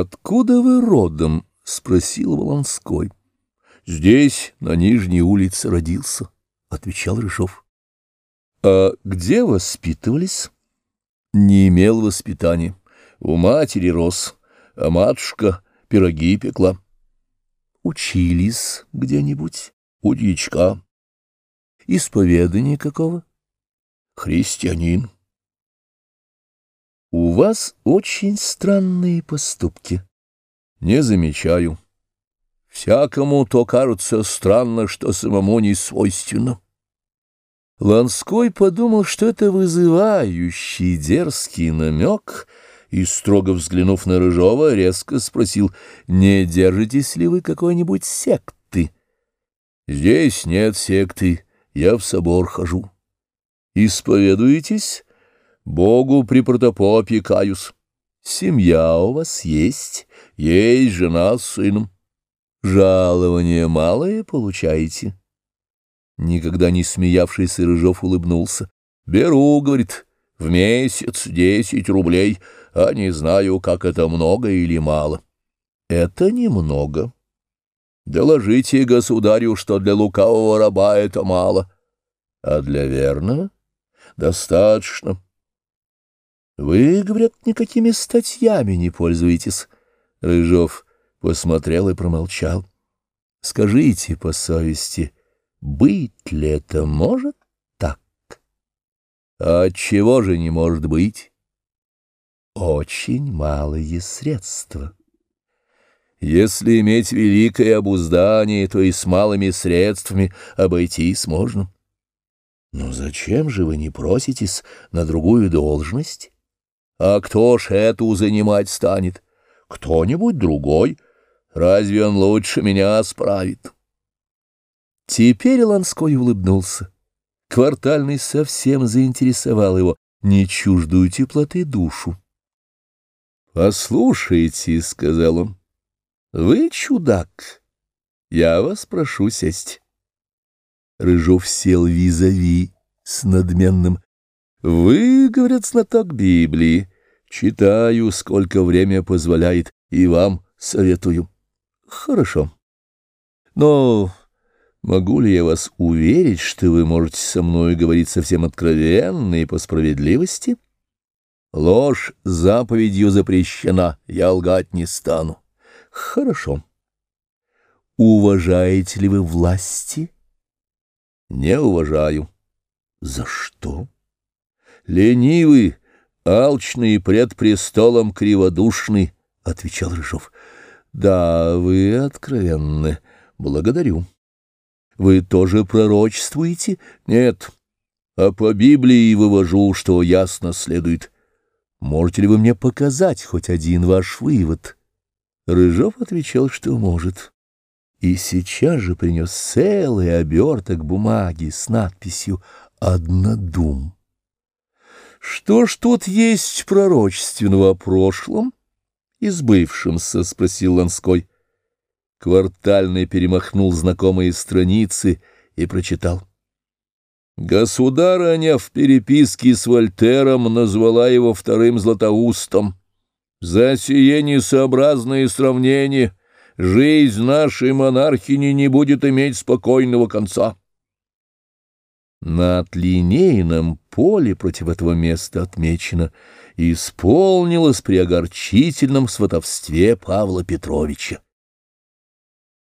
«Откуда вы родом?» — спросил Волонской. «Здесь, на Нижней улице, родился», — отвечал Рыжов. «А где воспитывались?» «Не имел воспитания. У матери рос, а матушка пироги пекла». «Учились где-нибудь?» «У дьячка». «Исповедание какого?» «Христианин». У вас очень странные поступки. Не замечаю. Всякому то кажется странно, что самому не свойственно. Ланской подумал, что это вызывающий дерзкий намек, и, строго взглянув на Рыжова, резко спросил, не держитесь ли вы какой-нибудь секты? Здесь нет секты, я в собор хожу. Исповедуетесь? Богу при протопопе каюсь. Семья у вас есть, есть жена с сыном. Жалование малое получаете. Никогда не смеявшийся Рыжов улыбнулся. Беру, говорит, в месяц десять рублей, а не знаю, как это много или мало. Это немного. Доложите государю, что для лукавого раба это мало, а для верного достаточно. Вы, говорят, никакими статьями не пользуетесь. Рыжов посмотрел и промолчал. Скажите по совести, быть ли это может так? А чего же не может быть? Очень малые средства. Если иметь великое обуздание, то и с малыми средствами обойтись можно. Но зачем же вы не проситесь на другую должность? А кто ж эту занимать станет? Кто-нибудь другой. Разве он лучше меня справит? Теперь Ланской улыбнулся. Квартальный совсем заинтересовал его не чуждую теплоты душу. «Послушайте», — сказал он, — «вы чудак. Я вас прошу сесть». Рыжов сел визави с надменным. «Вы, — говорят, — знаток Библии. Читаю, сколько время позволяет, и вам советую. Хорошо. Но могу ли я вас уверить, что вы можете со мной говорить совсем откровенно и по справедливости? Ложь заповедью запрещена, я лгать не стану. Хорошо. Уважаете ли вы власти? Не уважаю. За что? Ленивый алчный пред престолом криводушный, — отвечал Рыжов. — Да, вы откровенны. Благодарю. — Вы тоже пророчествуете? — Нет. А по Библии вывожу, что ясно следует. Можете ли вы мне показать хоть один ваш вывод? Рыжов отвечал, что может. И сейчас же принес целый оберток бумаги с надписью «Однодум». Что ж тут есть пророчественного о прошлом и сбывшемся? — спросил Ланской. Квартальный перемахнул знакомые страницы и прочитал. Государыня в переписке с Вольтером назвала его вторым златоустом. За сие несообразное сравнение жизнь нашей монархини не будет иметь спокойного конца. На отлинейном поле против этого места отмечено «Исполнилось при огорчительном сватовстве Павла Петровича».